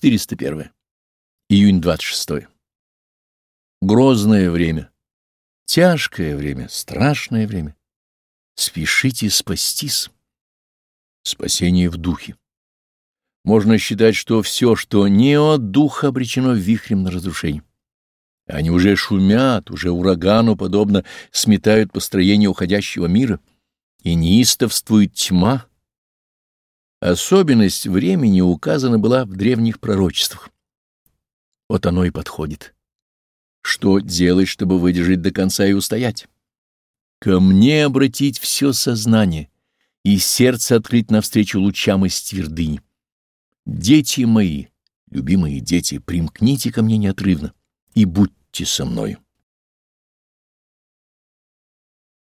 401. Июнь 26. Грозное время, тяжкое время, страшное время. Спешите спастись. Спасение в духе. Можно считать, что все, что не от духа, обречено вихрем на разрушение. Они уже шумят, уже урагану подобно сметают построение уходящего мира, и неистовствует тьма. Особенность времени указана была в древних пророчествах. Вот оно и подходит. Что делать, чтобы выдержать до конца и устоять? Ко мне обратить все сознание и сердце открыть навстречу лучам из твердыни. Дети мои, любимые дети, примкните ко мне неотрывно и будьте со мною.